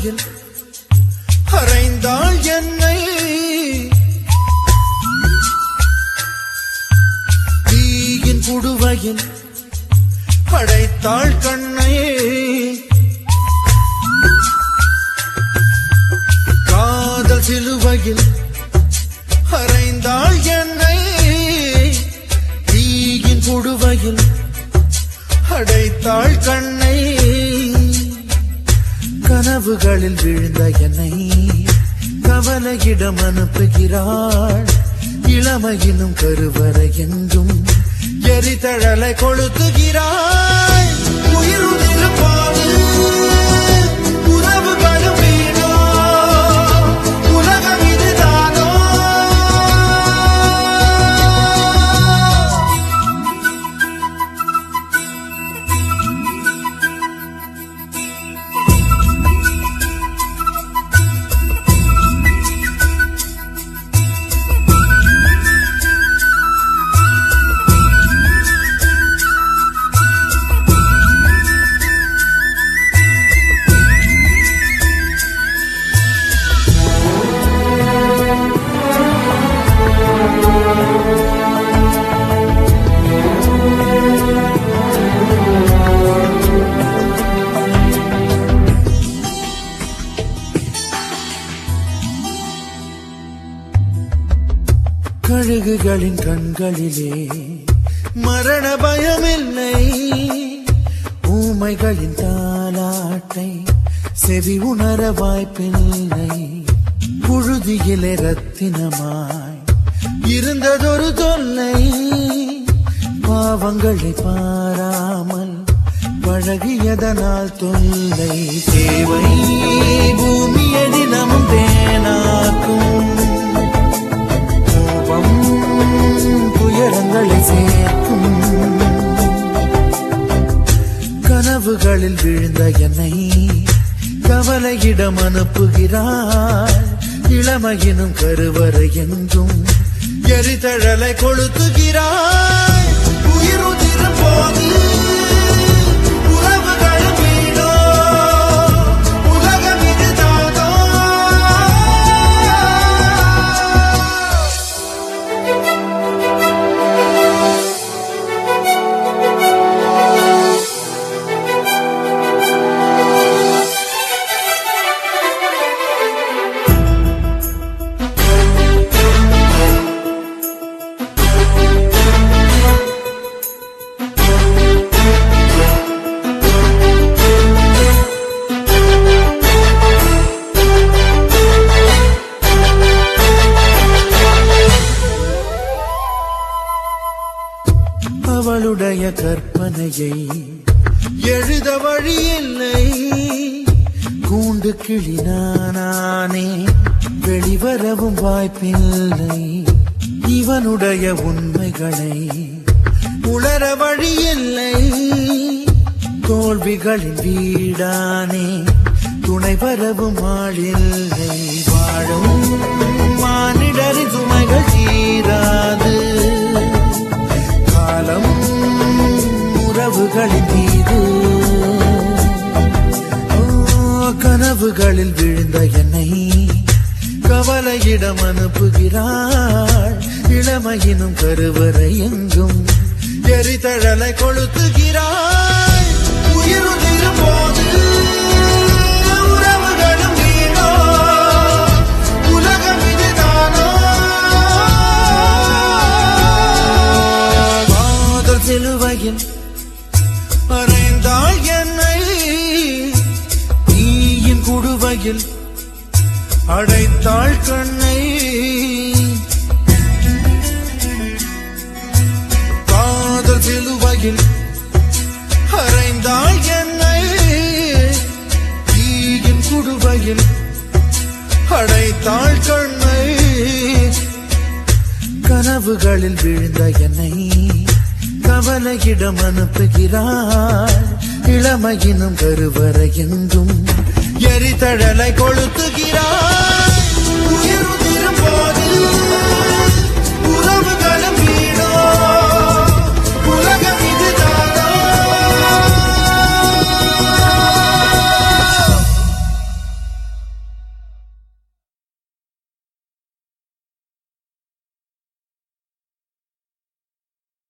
அறையில் அறைந்தாள் என்னை. தீயின் புடுவையில் படைத்தாள் கண்ணை. காதல் சிலுவையில் அறைந்தாள் என்னை. தீயின் புடுவையில் அடைத்தாள் கண்ணை. கனவுகளில் விழுந்த என்னை கவலையிடம் அனுப்புகிறாள். இளமையினும் கருவறை என்றும் எரிதழலை கொளுத்துகிறாள் உயிருதிருப்பாது கழுகுகளின் கண்களிலே மரண பயமில்லை. ஊமைகளின் தாலாட்டை செவி உணர வாய்ப்பில்லை. புழுதியிலே ரத்தினமாய் இருந்ததொரு தொல்லை. பாவங்களை பாராமல் பழகியதனால் தொல்லை. தேவை பூமியடி நம் தேனாக்கும். கனவுகளில் விழுந்த என்னை கவலையிடம் அனுப்புகிறாள் இளமையினும் கருவறை என்றும் எரிதழலை கொளுத்துகிறாள் உயிருதிரும் போது கற்பனையை எழுத வழி இல்லை. கூண்டு கிளினானே வெளிவரவும் வாய்ப்பில்லை. இவனுடைய உண்மைகளை உளர வழி இல்லை. தோல்விகளின் வீடானே துணை வரவும் ஆளில்லை வாழும் கனவுகளின் மீது. கனவுகளில் விழுந்த என்னை கவலையிடம் அனுப்புகிறாள். இளமையினும் கருவறை எங்கும் எரிதழலை கொளுத்துகிறாள். உயிரும் குடுவையில் அடைத்தாள் கண்ணை. காதல் சிலுவையில் அறைந்தாள் என்னை. தீயின் குடுவையில் அடைத்தாள் கண்ணை. கனவுகளில் விழுந்த என்னை கவலையிடம் அனுப்புகிறாள் இளமையினும் கருவறை என்றும் எரிதழலை கொளுத்துகிறார்.